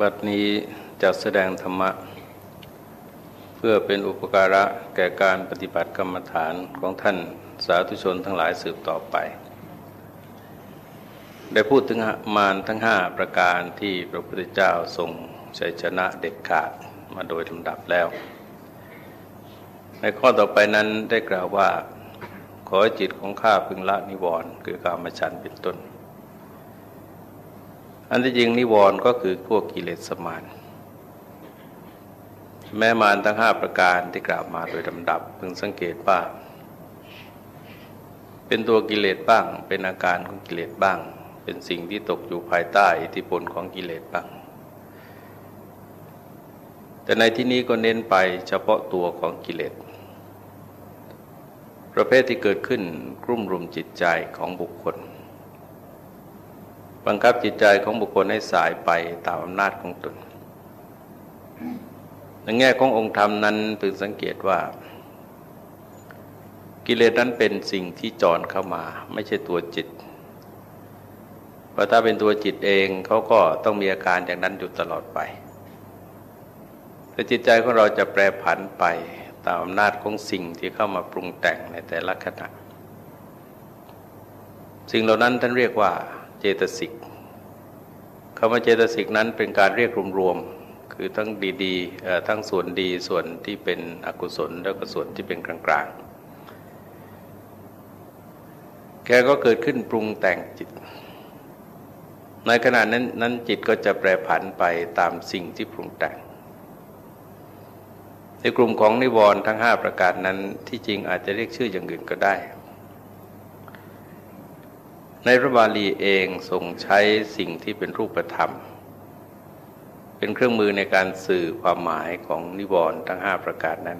บัดนี้จะแสดงธรรมะ เพื่อเป็นอุปการะแก่การปฏิบัติกรรมฐานของท่านสาธุชนทั้งหลายสืบต่อไป ได้พูดถึงมารทั้งห้าประการที่พระพุทธเจ้าทรงชัยชนะเด็ดขาดมาโดยลำดับแล้ว ในข้อต่อไปนั้นได้กล่าวว่า ขอจิตของข้าพึงละนิวรณ์คือการมาฉันเป็นต้น อันที่จริงนิวรณ์ก็คือพวกกิเลสสมานแม้มารทั้งห้าประการที่กล่าวมาโดยลำดับพึงสังเกตว่าเป็นตัวกิเลสบ้าง เป็นอาการของกิเลสบ้าง เป็นสิ่งที่ตกอยู่ภายใต้อิทธิพลของกิเลสบ้าง แต่ในที่นี้ก็เน้นไปเฉพาะตัวของกิเลส ประเภทที่เกิดขึ้นกลุ่มรุมจิตใจของบุคคล บังคับจิตใจของบุคคลให้สายไปตามอำนาจของตนในแง่ขององค์ธรรมนั้นพึงสังเกตว่า กิเลสนั้นเป็นสิ่งที่จรเข้ามา ไม่ใช่ตัวจิตเพราะถ้าเป็นตัวจิตเองเขาก็ต้องมีอาการอย่างนั้นอยู่ตลอดไป แต่จิตใจของเราจะแปรผันไปตามอำนาจของสิ่งที่เข้ามาปรุงแต่งในแต่ละขณะ สิ่งเหล่านั้นท่านเรียกว่า จตสิกคำว่าเจตสิกนั้นเป็นการเรียกรวมๆคือทั้งดีๆทั้งส่วนดีส่วนที่เป็นอกุศลแล้วก็ส่วนที่เป็นกลางๆ แกก็เกิดขึ้นปรุงแต่งจิต ในขณะนั้นนั้นจิตก็จะแปรผันไปตามสิ่งที่ปรุงแต่งในกลุ่มของนิวรณ์ทั้งห้าประการนั้นที่จริงอาจจะเรียกชื่ออย่างอื่นก็ได้ ในพระบาลีเองทรงใช้สิ่งที่เป็นรูปธรรม เป็นเครื่องมือในการสื่อความหมายของนิวรณ์ทั้งห้าประการนั้น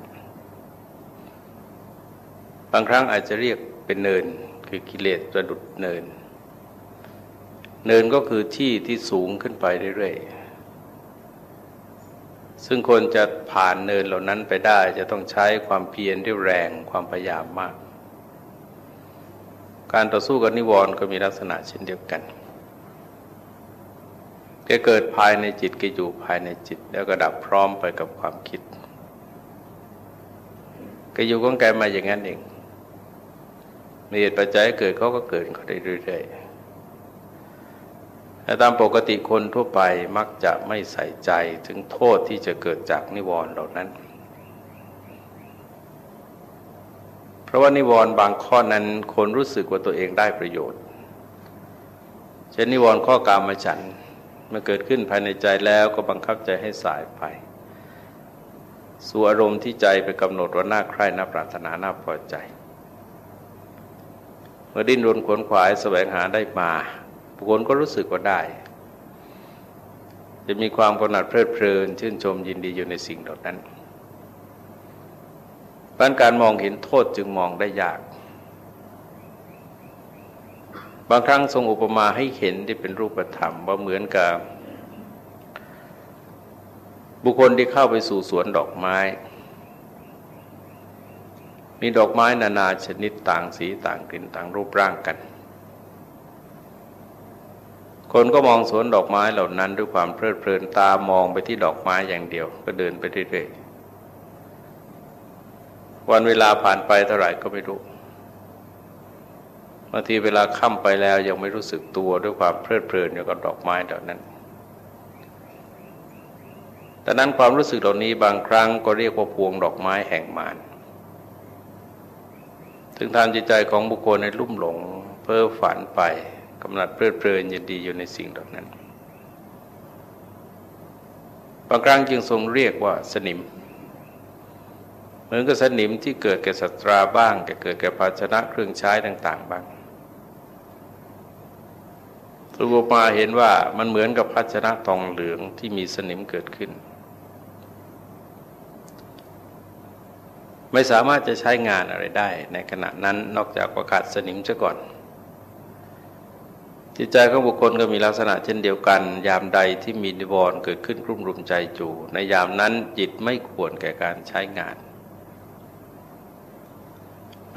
บางครั้งอาจจะเรียกเป็นเนินคือกิเลสประดุดเนิน เนินก็คือที่ที่สูงขึ้นไปเรื่อยๆ ซึ่งคนจะผ่านเนินเหล่านั้นไปได้จะต้องใช้ความเพียรที่แรงความพยายามมาก การต่อสู้กับนิวรณ์ก็มีลักษณะเช่นเดียวกันแกเกิดภายในจิตแกอยู่ภายในจิต แล้วก็ดับพร้อมไปกับความคิดแกอยู่ของแกมาอย่างนั้นเองมีเหตุปัจจัยเกิดเขาก็เกิดเขาได้เรื่อยๆแต่ตามปกติคนทั่วไปมักจะไม่ใส่ใจถึงโทษที่จะเกิดจากนิวรณ์เหล่านั้น ราะว่านิวรณ์บางข้อนั้นคนรู้สึกว่าตัวเองได้ประโยชน์ เช่นนิวรณ์ข้อกามฉันเมื่อเกิดขึ้นภายในใจแล้วก็บังคับใจให้สายไป สู่อารมณ์ที่ใจไปกำหนดว่าน่าใคร่น่าปรารถนาน่าพอใจ เมื่อดิ้นรนขวนขวายแสวงหาได้มาบุคคลก็รู้สึกว่าได้ จะมีความกำหนัดเพลิดเพลิน ชื่นชมยินดีอยู่ในสิ่งเหล่านั้น ราะการมองเห็นโทษจึงมองได้ยาก บางครั้งทรงอุปมาให้เห็นที่เป็นรูปธรรมว่าเหมือนกับ บุคคลที่เข้าไปสู่สวนดอกไม้ มีดอกไม้นานาชนิดต่างสีต่างกลิ่นต่างรูปร่างกัน คนก็มองสวนดอกไม้เหล่านั้นด้วยความเพลิดเพลินตามองไปที่ดอกไม้อย่างเดียว ก็เดินไปเรื่อยๆ วันเวลาผ่านไปเท่าไหร่ก็ไม่รู้บางทีเวลาค่ำไปแล้วยังไม่รู้สึกตัวด้วยความเพลิดเพลินอยู่กับดอกไม้เหล่านั้นแต่นั้นความรู้สึกเหล่านี้บางครั้งก็เรียกว่าพวงดอกไม้แห่งมารถึงทำจิตใจของบุคคลในลุ่มหลง เพ้อฝันไปกำหนัดเพลิดเพลินยินดีอยู่ในสิ่งเหล่านั้น บางครั้งจึงทรงเรียกว่าสนิม มือนกับสนิมที่เกิดแก่สัตราบ้างแก่เกิดแก่ภาชนะเครื่องใช้ต่าง ๆ บ้างสุภมาเห็นว่ามันเหมือนกับภาชนะทองเหลืองที่มีสนิมเกิดขึ้น ไม่สามารถจะใช้งานอะไรได้ในขณะนั้นนอกจากประกาศสนิมซะก่อน จิตใจของบุคคลก็มีลักษณะเช่นเดียวกัน ยามใดที่มีนิวรณ์เกิดขึ้นรุ่มรุมใจจูในยามนั้นจิตไม่ควรแก่การใช้งาน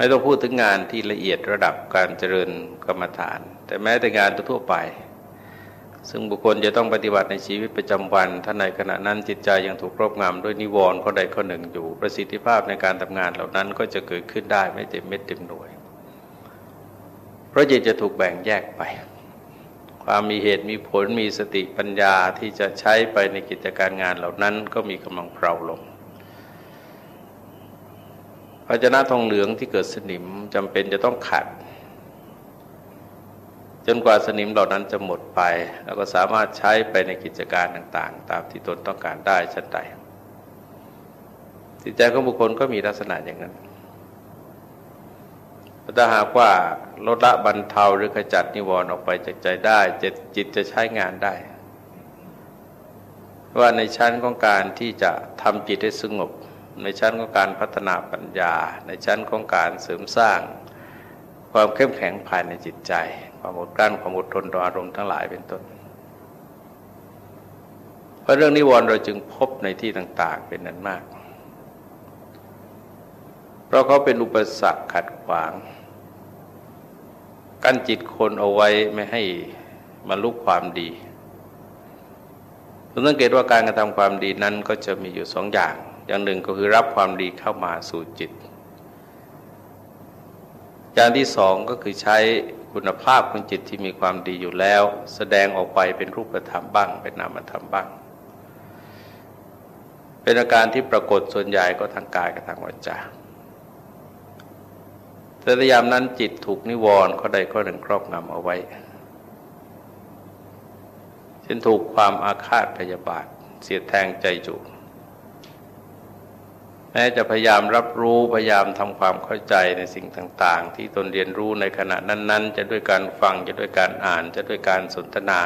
ไม่ต้องพูดถึงงานที่ละเอียดระดับการเจริญกรรมฐาน แต่แม้แต่งานทั่วไป ซึ่งบุคคลจะต้องปฏิบัติในชีวิตประจำวันถ้าในขณะนั้นจิตใจยังถูกครอบงำด้วยนิวรณ์ข้อใดข้อหนึ่งอยู่ประสิทธิภาพในการทำงานเหล่านั้นก็จะเกิดขึ้นได้ไม่เต็มเม็ดเต็มหน่วย เพราะจิตจะถูกแบ่งแยกไป ความมีเหตุมีผลมีสติปัญญาที่จะใช้ไปในกิจการงานเหล่านั้นก็มีกำลังเพลาลง ภาชนะทองเหลืองที่เกิดสนิมจำเป็นจะต้องขัด จนกว่าสนิมเหล่านั้นจะหมดไป แล้วก็สามารถใช้ไปในกิจการต่างๆ ตามที่ตนต้องการได้ชั้นใดจิตใจของบุคคลก็มีลักษณะอย่างนั้นถ้าหากว่าลดละบรรเทาหรือขจัดนิวรณ์ออกไปจากใจได้จิตจิตจะใช้งานได้ ว่าในชั้นของการที่จะทำจิตให้สงบ ในชั้นของการพัฒนาปัญญา ในชั้นของการเสริมสร้าง ความเข้มแข็งภายในจิตใจ ความอดกลั้นความอดทนต่ออารมณ์ทั้งหลายเป็นต้น เพราะเรื่องนิวรณ์เราจึงพบในที่ต่าง ๆ เป็นนั้นมาก เพราะเขาเป็นอุปสรรคขัดขวาง กั้นจิตคนเอาไว้ไม่ให้มาลุกความดีคุณสังเกตว่าการกระทำความดีนั้นก็จะมีอยู่สองอย่าง อย่างหนึ่งก็คือรับความดีเข้ามาสู่จิต อย่างที่สองก็คือใช้คุณภาพของจิตที่มีความดีอยู่แล้ว แสดงออกไปเป็นรูปธรรมบ้าง เป็นนามธรรมบ้าง เป็นอาการที่ปรากฏส่วนใหญ่ก็ทางกายกับทางวาจาแต่ยามนั้นจิตถูกนิวรณ์ข้อใดข้อหนึ่งครอบงำเอาไว้เช่นถูกความอาฆาตพยาบาท เสียแทงใจจุ แม้จะพยายามรับรู้พยายามทำความเข้าใจในสิ่งต่างๆ ที่ตนเรียนรู้ในขณะนั้น ๆ จะด้วยการฟังจะด้วยการอ่านจะด้วยการสนทนา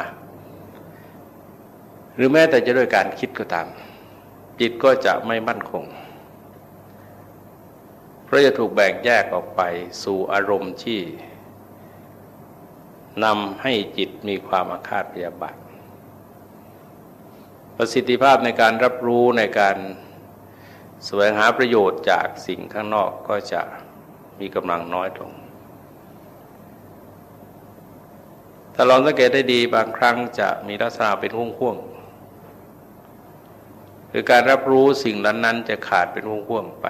หรือแม้แต่จะด้วยการคิดก็ตาม จิตก็จะไม่มั่นคง เพราะจะถูกแบ่งแยกออกไปสู่อารมณ์ที่นำให้จิตมีความอาฆาตพยาบาทประสิทธิภาพในการรับรู้ในการ แสวงหาประโยชน์จากสิ่งข้างนอกก็จะมีกำลังน้อยลง ถ้าลองสังเกตได้ดีบางครั้งจะมีลักษณะเป็นห่วงๆคือการรับรู้สิ่งนั้นๆ จะขาดเป็นห่วงๆไป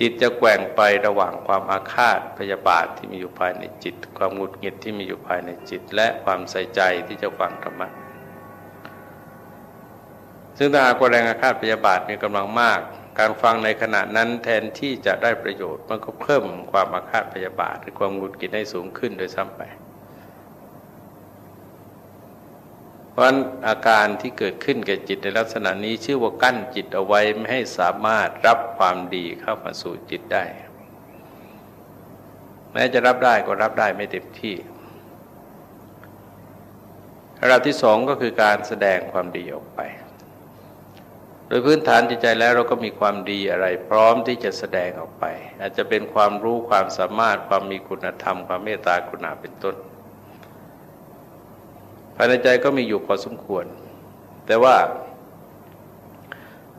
จิตจะแกว่งไประหว่างความอาฆาตพยาบาทที่มีอยู่ภายในจิต ความหงุดหงิดที่มีอยู่ภายในจิต และความใส่ใจที่จะฟังธรรมะ ซึ่งถ้าหากว่าแรงอาฆาตพยาบาทมีกำลังมาก การฟังในขณะนั้นแทนที่จะได้ประโยชน์ มันก็เพิ่มความอาฆาตพยาบาทหรือความหงุดหงิดให้สูงขึ้นโดยซ้ำไป เพราะอาการที่เกิดขึ้นแก่จิตในลักษณะนี้ชื่อว่ากั้นจิตเอาไว้ไม่ให้สามารถรับความดีเข้ามาสู่จิตได้ แม้จะรับได้ก็รับได้ไม่เต็มที่ระดับที่สองก็คือการแสดงความดีออกไป โดยพื้นฐานจิตใจแล้วเราก็มีความดีอะไร พร้อมที่จะแสดงออกไป อาจจะเป็นความรู้ความสามารถความมีคุณธรรม ความเมตตากรุณาเป็นต้นภายในใจก็มีอยู่พอสมควร แต่ว่า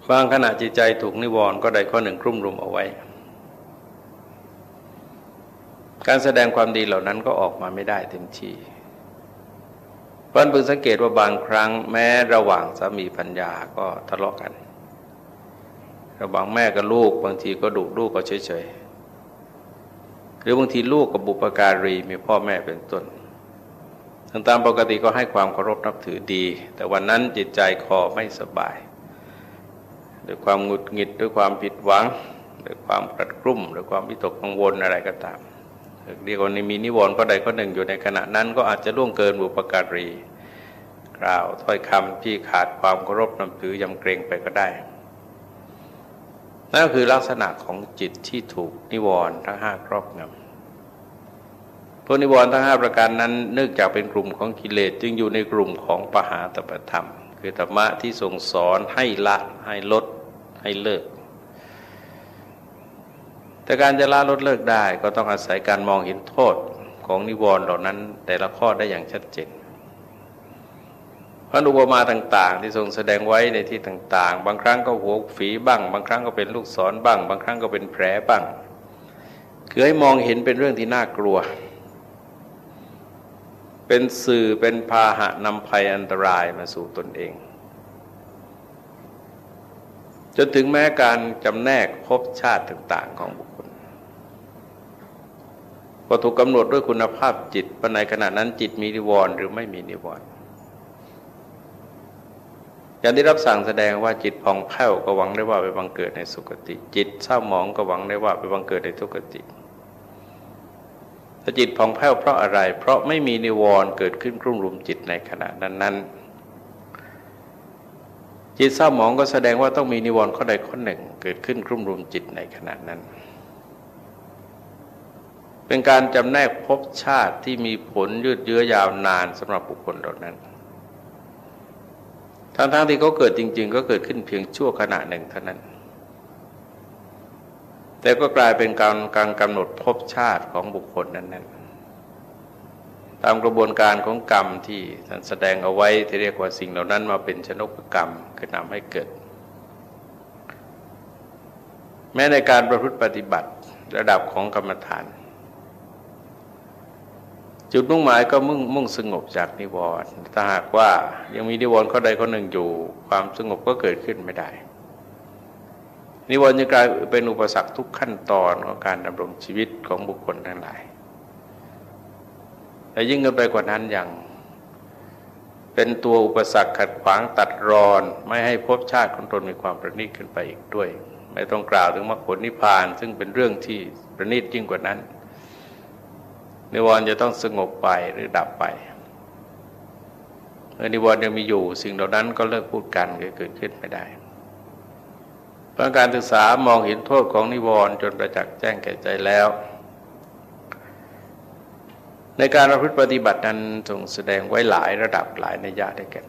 บางขณะจิตใจถูกนิวรณ์ก็ได้ข้อหนึ่งครุ่มรุมเอาไว้ การแสดงความดีเหล่านั้นก็ออกมาไม่ได้เต็มที่ เพราะพึงสังเกตว่าบางครั้งแม้ระหว่างสามีพัญญาก็ทะเลาะกัน ระหว่างแม่กับลูกบางทีก็ดุลูกก็เฉยๆหรือบางทีลูกกับบุปการีมีพ่อแม่เป็นต้นทั้งตามปกติก็ให้ความเคารพนับถือดี แต่วันนั้นจิตใจคอไม่สบาย ด้วยความหงุดหงิดด้วยความผิดหวังด้วยความกระกรุ่มด้วยความวิตกกังวลอะไรก็ตาม เรียกว่าในมีนิวรณ์ก็ใดก็หนึ่งอยู่ในขณะนั้น ก็อาจจะล่วงเกินบุปการี กล่าวถ้อยคำที่ขาดความเคารพนับถือยำเกรงไปก็ได้ นั่นก็คือลักษณะของจิตที่ถูกนิวรณ์ทั้งห้าครอบงำพวกนิวรณ์ทั้งห้าประการนั้น เนื่องจากเป็นกลุ่มของกิเลสจึงอยู่ในกลุ่มของปหาตปธรรม คือธรรมะที่ทรงสอนให้ละให้ลดให้เลิก แต่การจะละลดเลิกได้ก็ต้องอาศัยการมองเห็นโทษของนิวรณ์เหล่านั้น แต่ละข้อได้อย่างชัดเจนพระอุปมาต่าง ๆ ที่ทรงแสดงไว้ในที่ต่าง ๆ บางครั้งก็หัวฝีบ้าง บางครั้งก็เป็นลูกศรบ้าง บางครั้งก็เป็นแผลบ้างคือให้มองเห็นเป็นเรื่องที่น่ากลัว เป็นสื่อเป็นพาหะนำภัยอันตรายมาสู่ตนเอง จนถึงแม้การจำแนกภพชาติต่าง ๆ ของบุคคลก็ถูกกำหนดด้วยคุณภาพจิตปในขณะนั้นจิตมีนิวรณ์หรือไม่มีนิวรณ์อย่างที่รับสั่งแสดงว่าจิตผ่องแผ้วก็หวังได้ว่าไปบังเกิดในสุคติ จิตเศร้าหมองก็หวังได้ว่าไปบังเกิดในทุกติถ้าจิตผ่องแผ้วเพราะอะไร เพราะไม่มีนิวรณ์เกิดขึ้นกลุ่มรุมจิตในขณะนั้นๆ จิตเศร้าหมองก็แสดงว่าต้องมีนิวรณ์ข้อใดข้อหนึ่ง เกิดขึ้นกลุ่มรุมจิตในขณะนั้น เป็นการจำแนกภพชาติที่มีผลยืดเยื้อยาวนานสำหรับบุคคลเหล่านั้น ทั้งๆทที่เขาเกิดจริง ๆ ก็เกิดขึ้นเพียงชั่วขณะหนึ่งเท่านั้น แต่ก็กลายเป็นการการกำหนดภพชาติของบุคคลนั้นๆ ตามกระบวนการของกรรมที่ท่านแสดงเอาไว้ที่เรียกว่าสิ่งเหล่านั้นมาเป็นชนกกรรมคือนำให้เกิด แม้ในการประพฤติปฏิบัติระดับของกรรมฐาน จุดมุ่งหมายก็มุ่งมุ่งสงบจากนิวรณ์ถ้าหากว่ายังมีนิวรณ์ข้อใดข้อหนึ่งอยู่ ความสงบก็เกิดขึ้นไม่ได้ นิวรณ์จะกลายเป็นอุปสรรคทุกขั้นตอนของการดำรงชีวิตของบุคคลทั้งหลาย แต่ยิ่งกันไปกว่านั้นอย่างเป็นตัวอุปสรรคขัดขวางตัดรอน ไม่ให้ภพชาติของตนมีความประณีตขึ้นไปอีกด้วย ไม่ต้องกล่าวถึงมรรคผลนิพพาน ซึ่งเป็นเรื่องที่ประณีตยิ่งกว่านั้นนิวรณ์จะต้องสงบไปหรือดับไปเมื่อนิวรณ์ยังมีอยู่ สิ่งเหล่านั้นก็เลิกพูดกันเกิดขึ้นไม่ได้เพราะการศึกษามองเห็นโทษของนิวรณ์จนประจักษ์แจ้งแก่ใจแล้ว ในการประพฤติปฏิบัตินั้นทรงแสดงไว้หลายระดับหลายในญาติด้วยกัน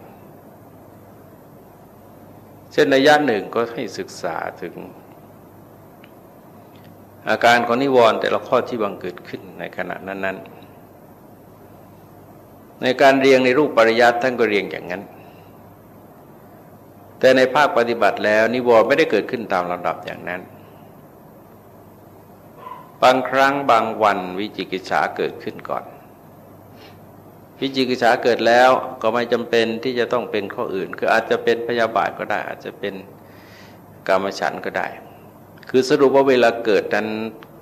เช่นนญาติหนึ่งก็ให้ศึกษาถึง อาการของนิวรณ์แต่ละข้อที่บังเกิดขึ้นในขณะนั้น ๆ ในการเรียงในรูปปริยัติท่านก็เรียงอย่างนั้น แต่ในภาคปฏิบัติแล้วนิวรณ์ไม่ได้เกิดขึ้นตามลำดับอย่างนั้นบางครั้งบางวันวิจิกิจฉาเกิดขึ้นก่อน วิจิกิจฉาเกิดแล้วก็ไม่จำเป็นที่จะต้องเป็นข้ออื่น คืออาจจะเป็นพยาบาทก็ได้ อาจจะเป็นกรรมฉันก็ได้ คือสรุปว่าเวลาเกิดนั้น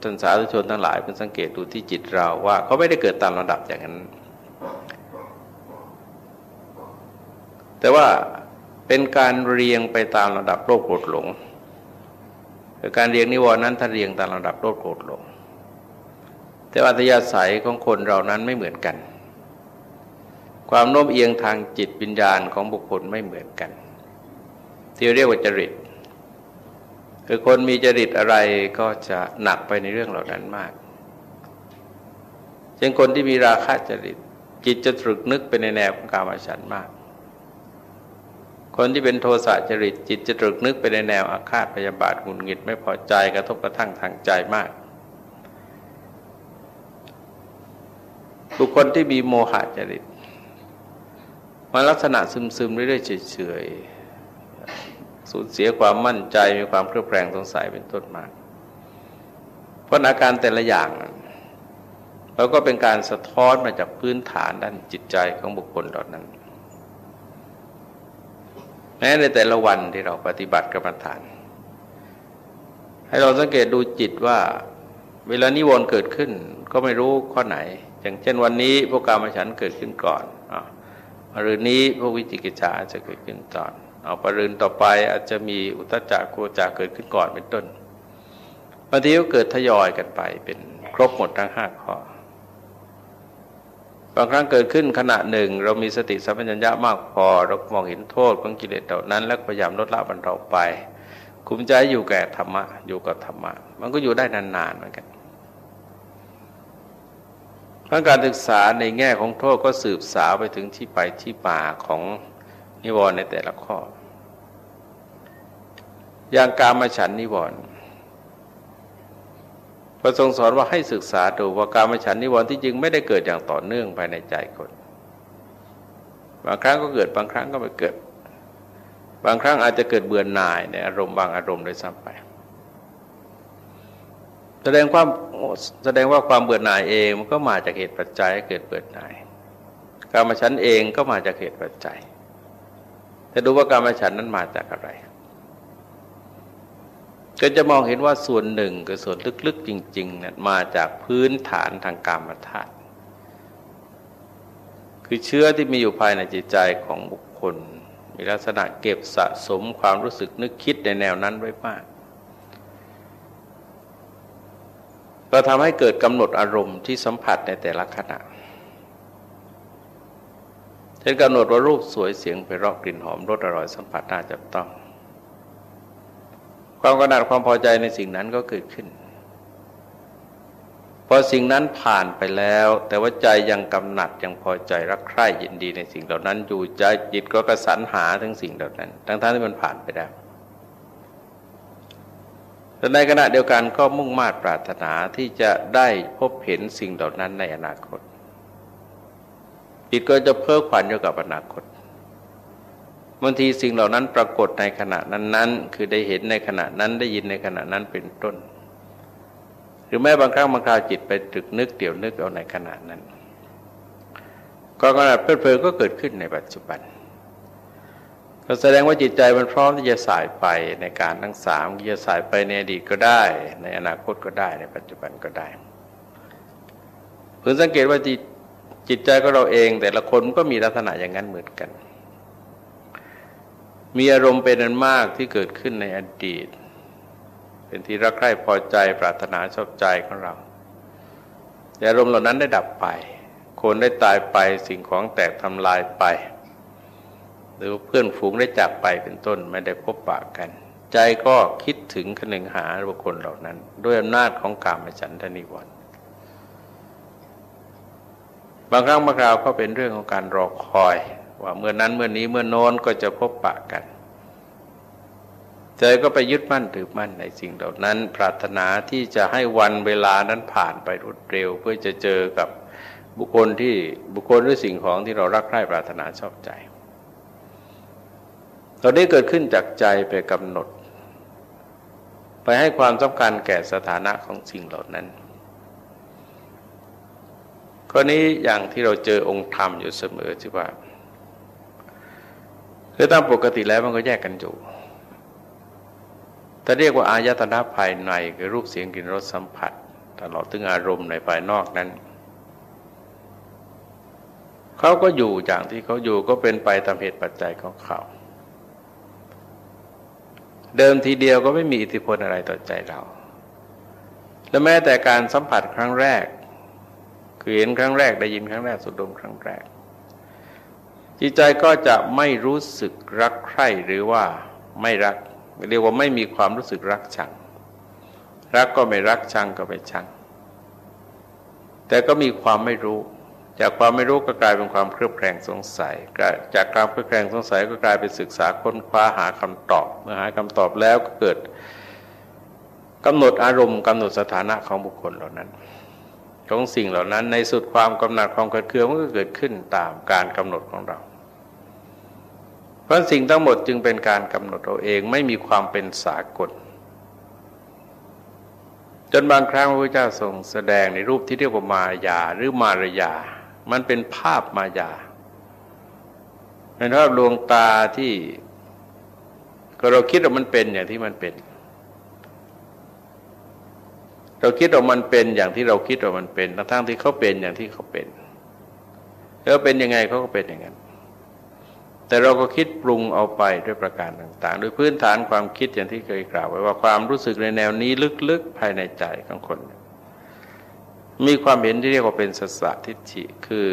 ท่านสาธุชนทั้งหลายเพิ่งสังเกตดูที่จิตเราว่าเขาไม่ได้เกิดตามระดับอย่างนั้น แต่ว่าเป็นการเรียงไปตามระดับโลกโกรธหลงคือการเรียงนิวรณ์นั้นถ้าเรียงตามระดับโลกโกรธหลง แต่อัตยาศัยของคนเรานั้นไม่เหมือนกัน ความโน้มเอียงทางจิตวิญญาณของบุคคลไม่เหมือนกัน ที่เรียกว่าจริต คือคนมีจริตอะไรก็จะหนักไปในเรื่องเหล่านั้นมาก เช่นคนที่มีราคะจริต จิตจะตรึกนึกไปในแนวของกามฉันมาก คนที่เป็นโทสะจริต จิตจะตรึกนึกไปในแนวอาฆาตพยาบาทหงุดหงิดไม่พอใจกระทบกระทั่งทางใจมากบุคคลที่มีโมหะจริต มันลักษณะซึมๆเรื่อยๆเฉยๆสูญเสียความมั่นใจมีความเครือบแคลงสงสัยเป็นต้นมาเพราะอาการแต่ละอย่างเราก็เป็นการสะท้อนมาจากพื้นฐานด้านจิตใจของบุคคลเหล่านั้น แม้ในแต่ละวันที่เราปฏิบัติกรรมฐาน ให้เราสังเกตดูจิตว่า เวลานิวรณ์เกิดขึ้นก็ไม่รู้ข้อไหน อย่างเช่นวันนี้พวกกามฉันเกิดขึ้นก่อน อ่าหรือนี้พวกวิจิกิจฉาจะเกิดขึ้นตอนเอาปรืนต่อไปอาจจะมีอุตจักโกจักเกิดขึ้นก่อนเป็นต้นบางทีก็เกิดทยอยกันไปเป็นครบหมดทั้งห้าข้อบางครั้งเกิดขึ้นขณะหนึ่ง เรามีสติสัมปชัญญะมากพอ เรามองเห็นโทษของกิเลสเหล่านั้น แล้วพยายามลดละบรรเทาไป คุมใจอยู่แก่ธรรมะอยู่กับธรรมะ มันก็อยู่ได้นานๆเหมือนกัน เพราะการศึกษาในแง่ของโทษก็สืบสาวไปถึงที่ไปที่ป่าของนิวรณ์ในแต่ละข้อ อย่างการมาฉันนิวรณ์พระทรงสอนว่าให้ศึกษาดูว่าการมาฉันนิวรณ์ที่จริงไม่ได้เกิดอย่างต่อเนื่องภายในใจคนบางครั้งก็เกิดบางครั้งก็ไม่เกิด บางครั้งอาจจะเกิดเบื่อหน่ายในอารมณ์บางอารมณ์โดยซ้ำไป แสดงความแสดงว่าความเบื่อหน่ายเองมันก็มาจากเหตุปัจจัยเกิดเบื่อหน่ายกรรมฉันเองก็มาจากเหตุปัจจัย แต่ดูว่ากรรมฉันนั้นมาจากอะไร ก็จะมองเห็นว่าส่วนหนึ่งคือส่วนลึกๆจริงๆนั้นมาจากพื้นฐานทางกรรมธาตุคือเชื้อที่มีอยู่ภายในจิตใจของบุคคล มีลักษณะเก็บสะสมความรู้สึกนึกคิดในแนวนั้นไว้มาก ก็ทำให้เกิดกำหนดอารมณ์ที่สัมผัสในแต่ละขณะเช่นกำหนดว่ารูปสวยเสียงไปรอกกลิ่นหอมรสอร่อยสัมผัสน่าจับต้อง ความกระหนัดความพอใจในสิ่งนั้นก็เกิดขึ้นพอสิ่งนั้นผ่านไปแล้ว แต่ว่าใจยังกำหนัดยังพอใจรักใคร่ยินดีในสิ่งเหล่านั้นอยู่ใจจิตก็กระสันหาทั้งสิ่งเหล่านั้น ทั้งๆที่มันผ่านไปแล้ว แต่ในขณะเดียวกันก็มุ่งมา่ปรารถนาที่จะได้พบเห็นสิ่งเหล่านั้นในอนาคตจิตก็จะเพ้อขวัญอยู่กับอนาคตบางทีสิ่งเหล่านั้นปรากฏในขณะนั้นๆ คือได้เห็นในขณะนั้นได้ยินในขณะนั้นเป็นต้น หรือแม้บางครั้งบางคราวจิตไปตรึกนึกเดี่ยวนึกเอาในขณะนั้นก็ขณะเพลิดเพลินก็เกิดขึ้นในปัจจุบัน ก็แสดงว่าจิตใจมันพร้อมที่จะสายไปในการทั้งสามจะสายไปในอดีตก็ได้ ในอนาคตก็ได้ในปัจจุบันก็ได้เพื่อสังเกตว่าจิตจิตใจของเราเอง แต่ละคนก็มีลักษณะอย่างนั้นเหมือนกัน มีอารมณ์เป็นอันมากที่เกิดขึ้นในอดีต เป็นที่รักใคร่พอใจปรารถนาชอบใจของเราแต่อารมณ์เหล่านั้นได้ดับไป คนได้ตายไปสิ่งของแตกทำลายไป หรือเพื่อนฝูงได้จากไปเป็นต้นไม่ได้พบปะกัน ใจก็คิดถึงคนึงหาบุคคลเหล่านั้น ด้วยอำนาจของกามฉันทนิวรณ์บางครั้งบางคราวก็เป็นเรื่องของการรอคอย ว่าเมื่อนั้นเมื่อนี้เมื่อโน้นก็จะพบปะกัน ใจก็ไปยึดมั่นถือมั่นในสิ่งเหล่านั้น ปรารถนาที่จะให้วันเวลานั้นผ่านไปรวดเร็ว เพื่อจะเจอกับบุคคลที่บุคคลหรือสิ่งของที่เรารักใคร่ปรารถนาชอบใจ ตอนนี้เกิดขึ้นจากใจไปกำหนด ไปให้ความสำคัญแก่สถานะของสิ่งเหล่านั้นข้อนี้อย่างที่เราเจอองค์ธรรมอยู่เสมอที่ว่าคือตามปกติแล้วมันก็แยกกันอยู่ถ้าเรียกว่าอายตนะภายในคือรูปเสียงกลิ่นรสสัมผัสตลอดถึงอารมณ์ในภายนอกนั้นเขาก็อยู่อย่างที่เขาอยู่ก็เป็นไปตามเหตุปัจจัยของเขา เดิมทีเดียวก็ไม่มีอิทธิพลอะไรต่อใจเรา และแม้แต่การสัมผัสครั้งแรก คือเห็นครั้งแรกได้ยินครั้งแรกสุดดมครั้งแรก จิตใจก็จะไม่รู้สึกรักใคร่หรือว่าไม่รักเรียกว่าไม่มีความรู้สึกรักชัง รักก็ไม่รักชังก็ไม่ชัง แต่ก็มีความไม่รู้ จากความไม่รู้ก็กลายเป็นความเครือบแคลงสงสัย จากความเครือบแคลงสงสัยก็กลายเป็นศึกษาค้นคว้าหาคำตอบเมื่อหาคำตอบแล้วก็เกิดกำหนดอารมณ์กำหนดสถานะของบุคคลเหล่านั้นของสิ่งเหล่านั้นในสุดความกำหนัดความกัดเคืองมันก็เกิดขึ้นตามการกำหนดของเรา เพราะสิ่งทั้งหมดจึงเป็นการกำหนดเราเองไม่มีความเป็นสากล จนบางครั้งพระพุทธเจ้าทรงแสดงในรูปที่เรียกว่ามายาหรือมารยา มันเป็นภาพมายาเป็นภาพลวงตาที่ก็เราคิดว่ามันเป็นอย่างที่มันเป็น เราคิดว่ามันเป็นอย่างที่เราคิดว่ามันเป็นทั้งที่เขาเป็นอย่างที่เขาเป็น แล้วเป็นยังไงเขาก็เป็นอย่างนั้น แต่เราก็คิดปรุงเอาไปด้วยประการต่างๆโดยพื้นฐานความคิดอย่างที่เคยกล่าวไว้ว่าความรู้สึกในแนวนี้ลึกๆภายในใจของคน มีความเห็นที่เรียกว่าเป็นสัสทิฏฐิคือ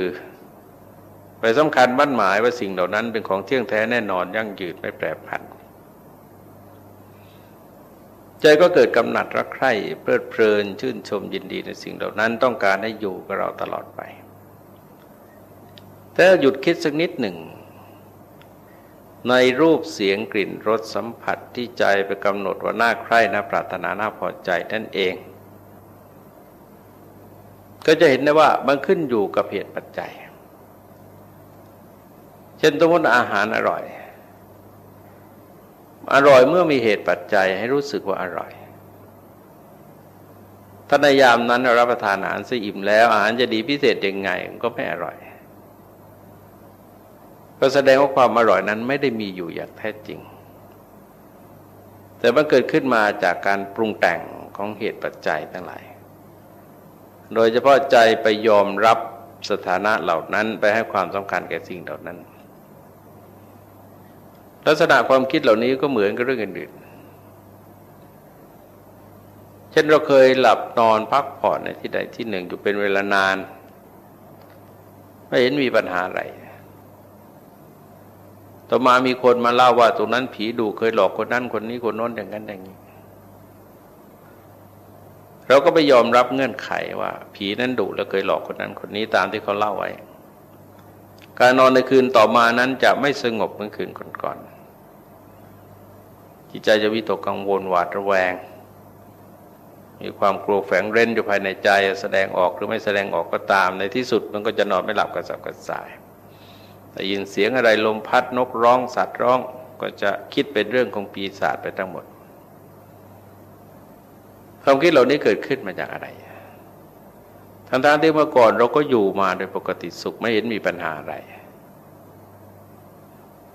ไปสำคัญบั้นหมายว่าสิ่งเหล่านั้นเป็นของเที่ยงแท้แน่นอนยั่งยืนไม่แปรผัน ใจก็เกิดกำหนัดรักใคร่เพลิดเพลินชื่นชมยินดีในสิ่งเหล่านั้นต้องการให้อยู่กับเราตลอดไป แต่หยุดคิดสักนิดหนึ่ง ในรูปเสียงกลิ่นรสสัมผัสที่ใจไปกำหนดว่าน่าใคร่น่าปรารถนาน่าพอใจนั่นเอง ก็จะเห็นได้ว่ามันขึ้นอยู่กับเหตุปัจจัย เช่นตัวมติอาหารอร่อย อร่อยเมื่อมีเหตุปัจจัยให้รู้สึกว่าอร่อยถ้าในยามนั้นรับประทานอาหารซะอิ่มแล้ว อาหารจะดีพิเศษยังไงก็ไม่อร่อย ก็แสดงว่าความอร่อยนั้นไม่ได้มีอยู่อย่างแท้จริง แต่มันเกิดขึ้นมาจากการปรุงแต่งของเหตุปัจจัยทั้งหลาย โดยเฉพาะใจไปยอมรับสถานะเหล่านั้นไปให้ความสำคัญแก่สิ่งเหล่านั้น ลักษณะความคิดเหล่านี้ก็เหมือนกับเรื่องอื่นๆ เช่นเราเคยหลับนอนพักผ่อนในที่ใดที่หนึ่งอยู่เป็นเวลานาน ไม่เห็นมีปัญหาอะไร ต่อมามีคนมาเล่าว่าตรงนั้นผีดูเคยหลอกคนนั้นคนนี้คนโน้นอย่างนั้นอย่างนี้ เราก็ไปยอมรับเงื่อนไขว่า ผีนั้นดุแล้วเคยหลอกคนนั้นคนนี้ตามที่เขาเล่าไว้ การนอนในคืนต่อมานั้นจะไม่สงบเหมือนคืนก่อนๆจิตใจจะวิตกกังวลหวาดระแวง มีความกลัวแฝงเร้นอยู่ภายในใจแสดงออกหรือไม่แสดงออกก็ตามในที่สุดมันก็จะนอนไม่หลับกระสับกระส่ายได้ยินเสียงอะไรลมพัดนกร้องสัตว์ร้องก็จะคิดเป็นเรื่องของปีศาจไปทั้งหมด ความคิดเหล่านี้เกิดขึ้นมาจากอะไรทั้งทที่เมื่อก่อนเราก็อยู่มาโดยปกติสุขไม่เห็นมีปัญหาอะไร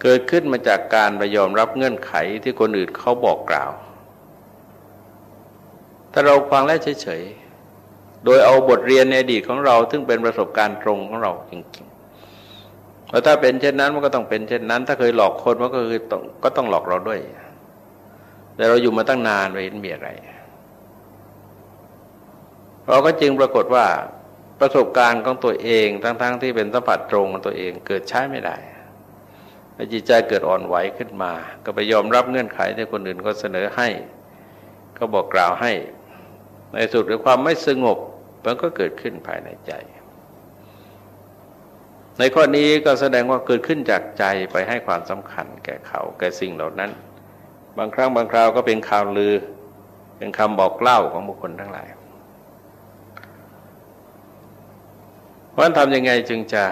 เกิดขึ้นมาจากการไปยอมรับเงื่อนไขที่คนอื่นเขาบอกกล่าวถ้าเราฟังแล้วเฉยๆ โดยเอาบทเรียนในอดีตของเรา ซึ่งเป็นประสบการณ์ตรงของเราจริงๆแล้วถ้าเป็นเช่นนั้นมันก็ต้องเป็นเช่นนั้น ถ้าเคยหลอกคนมันก็คือต้องก็ต้องหลอกเราด้วย แต่เราอยู่มาตั้งนานไม่เห็นมีอะไร เราก็จึงปรากฏว่าประสบการณ์ของตัวเองทั้งๆทที่เป็นสัมผัสตรงของตัวเองเกิดใช้ไม่ได้จิตใจเกิดอ่อนไหวขึ้นมา ก็ไปยอมรับเงื่อนไขที่คนอื่นก็เสนอให้ ก็บอกกล่าวให้ ในสุดด้วยความไม่สงบมันก็เกิดขึ้นภายในใจ ในข้อนี้ก็แสดงว่าเกิดขึ้นจากใจไปให้ความสำคัญแก่เขาแก่สิ่งเหล่านั้น บางครั้งบางคราวก็เป็นข่าวลือ เป็นคำบอกเล่าของบุคคลทั้งหลาย เพราะนั้นทำยังไงจึงจะ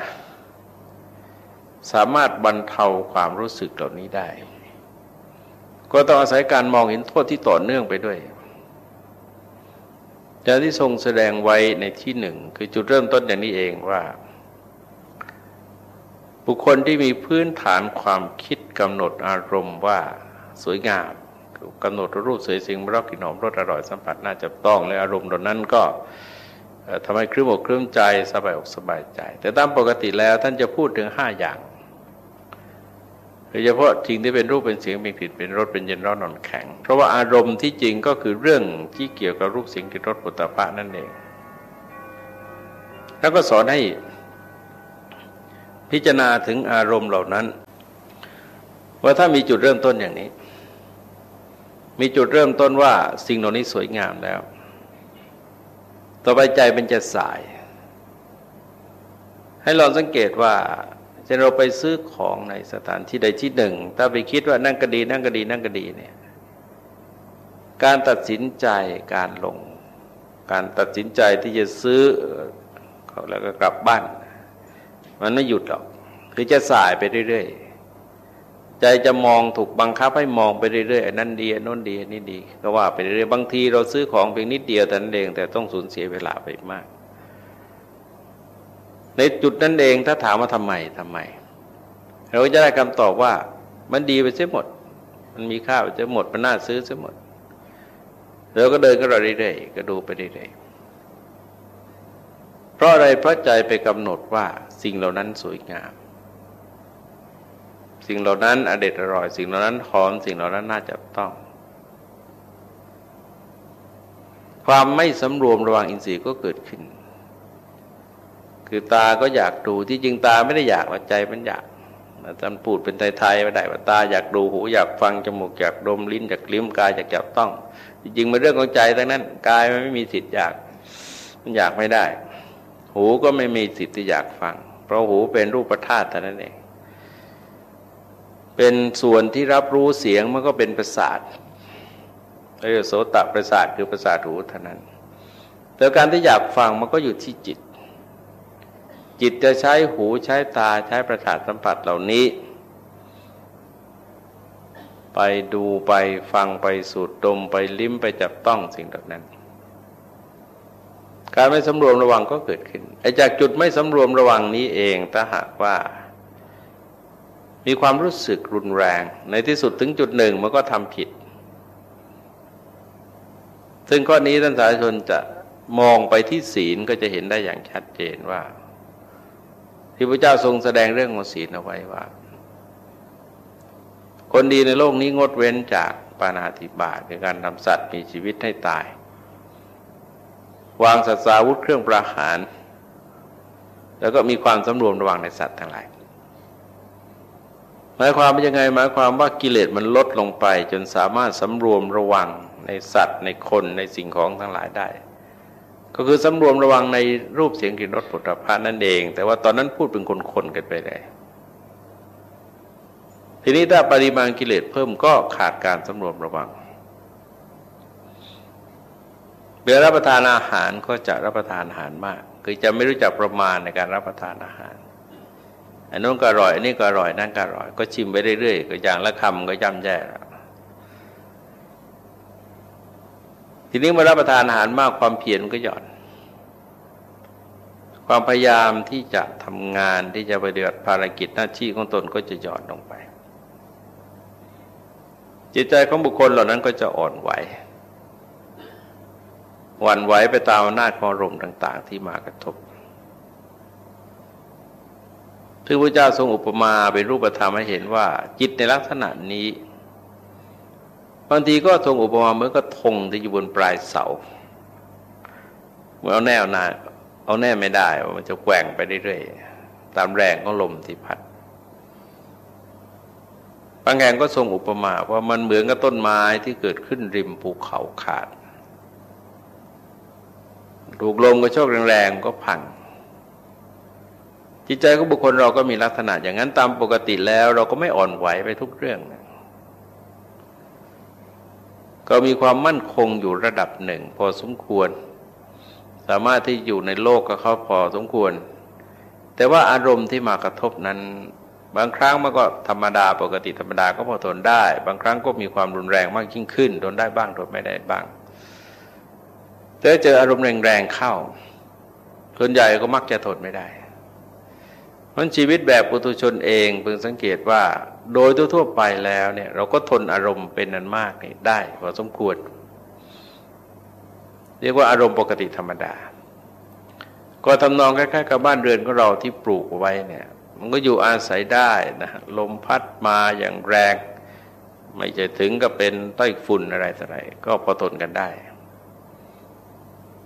สามารถบรรเทาความรู้สึกเหล่านี้ได้ ก็ต้องอาศัยการมองเห็นโทษที่ต่อเนื่องไปด้วยแต่ที่ทรงแสดงไว้ในที่หนึ่งคือจุดเริ่มต้นอย่างนี้เองว่า บุคคลที่มีพื้นฐานความคิดกำหนดอารมณ์ว่าสวยงามกำหนดรูปสวยสิ่งรอบกลิ่นหอมรสอร่อยสัมผัสน่าจะต้องและอารมณ์เหล่านั้นก็ ทำให้คลื่นอกคลื่นใจสบายอกสบายใจ แต่ตามปกติแล้วท่านจะพูดถึงห้าอย่างโดยเฉพาะสิ่งที่เป็นรูปเป็นเสียงเป็นกลิ่นเป็นรสเป็นเย็นร้อนนอนแข็ง เพราะว่าอารมณ์ที่จริงก็คือเรื่องที่เกี่ยวกับรูปเสียงกลิ่นรสปุถะพะนั่นเอง แล้วก็สอนให้พิจารณาถึงอารมณ์เหล่านั้น ว่าถ้ามีจุดเริ่มต้นอย่างนี้ มีจุดเริ่มต้นว่าสิ่งเหล่านี้สวยงามแล้ว ต่อไปใจเป็นจะสาย ให้ลองสังเกตว่าจะเราไปซื้อของในสถานที่ใดที่หนึ่ง ถ้าไปคิดว่านั่งก็ดี นั่งก็ดี นั่งก็ดีเนี่ย การตัดสินใจการลง การตัดสินใจที่จะซื้อแล้วก็กลับบ้าน มันไม่หยุดหรอก คือจะสายไปเรื่อยๆ ใจจะมองถูกบังคับให้มองไปเรื่อยๆอันนั้นดีอันนู้นดีอันนี้ดี ก็ว่าไปเรื่อยๆบางทีเราซื้อของเพียงนิดเดียวแต่นั้นเองแต่ต้องสูญเสียเวลาไปมาก ในจุดนั้นเองถ้าถามว่าทำไมทำไม เราจะได้คำตอบว่า มันดีไปเสียหมด มันมีค่าไปเสียหมดมันน่าซื้อเสียหมดเราก็เดินก็เรื่อยๆก็ดูไปเรื่อยๆเพราะอะไรเพราะใจไปกำหนดว่าสิ่งเหล่านั้นสวยงาม สิ่งเหล่านั้นอเด็ดอร่อย สิ่งเหล่านั้นหอมสิ่งเหล่านั้นน่าจะต้อง ความไม่สำรวมระวังอินทรีย์ก็เกิดขึ้น คือตาก็อยากดูที่จริงตาไม่ได้อยากว่าใจมันอยากอาจารย์พูดเป็นไทยๆไม่ได้ว่าตาอยากดูหูอยากฟังจมูกอยากดมลิ้นอยากลิ้มกายอยากจับต้อง จริงๆมันเรื่องของใจทั้งนั้นกายมันไม่มีสิทธิ์อยาก มันอยากไม่ได้ หูก็ไม่มีสิทธิ์ที่อยากฟัง เพราะหูเป็นรูปธาตุเท่านั้นเอง เป็นส่วนที่รับรู้เสียงมันก็เป็นประสาทเรียกโสตประสาทคือประสาทหูเท่านั้น แต่การที่อยากฟังมันก็อยู่ที่จิต จิตจะใช้หูใช้ตาใช้ประสาทสัมผัสเหล่านี้ ไปดูไปฟังไปสูดดมไปลิ้มไปจับต้องสิ่งเหล่านั้น การไม่สำรวมระวังก็เกิดขึ้นไอ้จากจุดไม่สำรวมระวังนี้เองถ้าหากว่า มีความรู้สึกรุนแรง ในที่สุดถึงจุดหนึ่งมันก็ทำผิด ซึ่งข้อนี้ท่านสาธารณชนจะมองไปที่ศีลก็จะเห็นได้อย่างชัดเจนว่า ที่พระเจ้าทรงแสดงเรื่องของศีลเอาไว้ว่า คนดีในโลกนี้งดเว้นจากปานาธิบาตในการทำสัตว์มีชีวิตให้ตาย วางสัตว์สาวุธเครื่องประหาร แล้วก็มีความสำรวมระวังในสัตว์ทั้งหลาย หมายความว่ายังไงหมายความว่ากิเลสมันลดลงไป จนสามารถสำรวมระวังในสัตว์ในคนในสิ่งของทั้งหลายได้ ก็คือสำรวมระวังในรูปเสียงกลิ่นรสผลิตภัณฑ์นั่นเอง แต่ว่าตอนนั้นพูดเป็นคนๆกันไปเลยทีนี้ถ้าปริมาณกิเลสเพิ่มก็ขาดการสำรวมระวังเวลารับประทานอาหารก็จะรับประทานอาหารมาก คือจะไม่รู้จักประมาณในการรับประทานอาหาร อันนู้นก็อร่อยอันนี้ก็อร่อยนั่นก็อร่อย ก็ชิมไปเรื่อยๆก็อย่างละคำก็ย่ำแย่แล้วทีนี้เมื่อรับประทานอาหารมากความเพียรก็หย่อน ความพยายามที่จะทำงานที่จะปฏิบัติภารกิจหน้าที่ของตนก็จะหย่อนลงไป จิตใจของบุคคลเหล่านั้นก็จะอ่อนไหวหวั่นไหวไปตามอำนาจของอารมณ์ต่าง ๆ ที่มากระทบ ซึ่งพระเจ้าทรงอุปมาเป็นรูปธรรมให้เห็นว่า จิตในลักษณะนี้ บางทีก็ทรงอุปมาเหมือนกับธงที่อยู่บนปลายเสาเมื่อเอาแน่เอานเอาแน่ไม่ได้มันจะแกว่งไปเรื่อยๆตามแรงของลมที่พัดบางแห่งก็ทรงอุปมาว่ามันเหมือนกับต้นไม้ที่เกิดขึ้นริมภูเขาขาด ถูกลมก็โชกแรงๆก็พัง จิตใจของบุคคลเราก็มีลักษณะ อย่างนั้นตามปกติแล้ว เราก็ไม่อ่อนไหวไปทุกเรื่อง ก็มีความมั่นคงอยู่ระดับหนึ่ง พอสมควร สามารถที่อยู่ในโลกก็เขาพอสมควร แต่ว่าอารมณ์ที่มากระทบนั้น บางครั้งมันก็ธรรมดาปกติธรรมดาก็พอทนได้ บางครั้งก็มีความรุนแรงมากยิ่งขึ้นทนได้บ้างทนไม่ได้บ้างแต่เจออารมณ์แรงๆเข้าส่วนใหญ่ก็มักจะทนไม่ได้ มันชีวิตแบบปุถุชนเองเพิ่งสังเกตว่า โดยทั่วๆไปแล้วเนี่ยเราก็ทนอารมณ์เป็นนันมากนี่ได้พอสมควร เรียกว่าอารมณ์ปกติธรรมดา ก็ทำนองคล้ายๆกับบ้านเรือนของเราที่ปลูกไว้เนี่ย มันก็อยู่อาศัยได้นะลมพัดมาอย่างแรง ไม่จะถึงกับเป็นต้อยฝุ่นอะไรต่ออะไรก็พอทนกันได้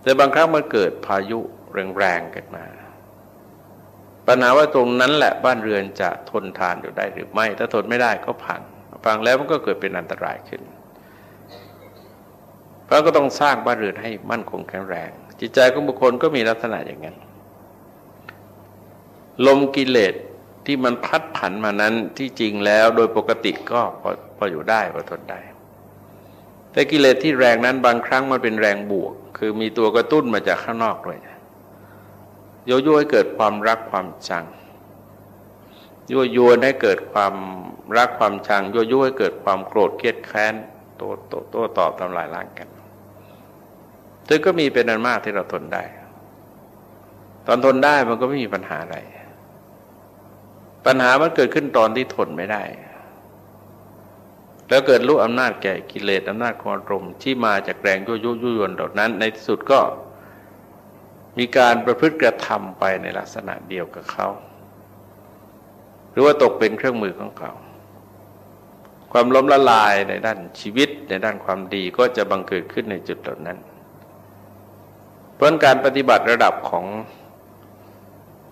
แต่บางครั้งมันเกิดพายุแรงๆเกันมา ปัญหาว่าตรงนั้นแหละบ้านเรือนจะทนทานอยู่ได้หรือไม่ ถ้าทนไม่ได้ก็พังพังแล้วมันก็เกิดเป็นอันตรายขึ้นเพราะก็ต้องสร้างบ้านเรือนให้มั่นคงแข็งแรง จิตใจของบุคคลก็มีลักษณะอย่างนั้น ลมกิเลสที่มันพัดผันมานั้นที่จริงแล้วโดยปกติก็พอพออยู่ได้พอทนได้ แต่กิเลสที่แรงนั้นบางครั้งมันเป็นแรงบวก คือมีตัวกระตุ้นมาจากข้างนอกด้วย ยั่วยุให้เกิดความรักความชัง ยั่วยวนให้เกิดความรักความชัง ยั่วยุให้เกิดความโกรธเกลียดแค้นโต้โต้โต้ตอบทำลายล้างกันซึ่งก็มีเป็นอันมากที่เราทนได้ ตอนทนได้มันก็ไม่มีปัญหาอะไร ปัญหามันเกิดขึ้นตอนที่ทนไม่ได้ แล้วเกิดรู้อำนาจแก่กิเลสอำนาจความรมที่มาจากแรงยั่วยุยุยวนเหล่านั้น ในที่สุดก็ มีการประพฤติกระทำไปในลักษณะเดียวกับเขา หรือว่าตกเป็นเครื่องมือของเขา ความล้มละลายในด้านชีวิตในด้านความดีก็จะบังเกิดขึ้นในจุดเหล่านั้น เพราะการปฏิบัติระดับของ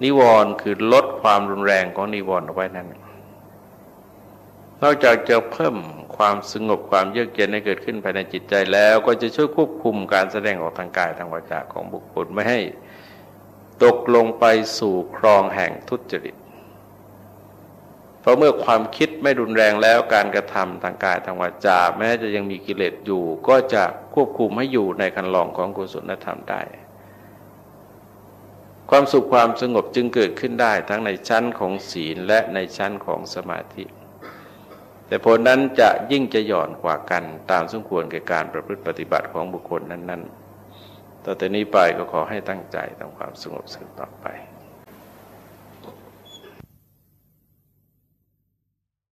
นิวรณ์คือลดความรุนแรงของนิวรณ์เอาไว้นั้น นอกจากจะเพิ่ม ความสงบความเยือกเย็นให้เกิดขึ้นภายในจิตใจแล้วก็จะช่วยควบคุมการแสดงออกทางกายทางวาจาของบุคคลไม่ให้ตกลงไปสู่ครองแห่งทุจริต เพราะเมื่อความคิดไม่รุนแรงแล้วการกระทำทางกายทางวาจา แม้จะยังมีกิเลสอยู่ ก็จะควบคุมให้อยู่ในคันลองของกุศลธรรมได้ ความสุขความสงบจึงเกิดขึ้นได้ทั้งในชั้นของศีลและในชั้นของสมาธิ แต่ผลนั้นจะยิ่งจะหย่อนกว่ากันตามสมควรแก่การประพฤติปฏิบัติของบุคคลนั้น ๆ ต่อแต่นี้ไปก็ขอให้ตั้งใจทำความสงบสืบต่อไป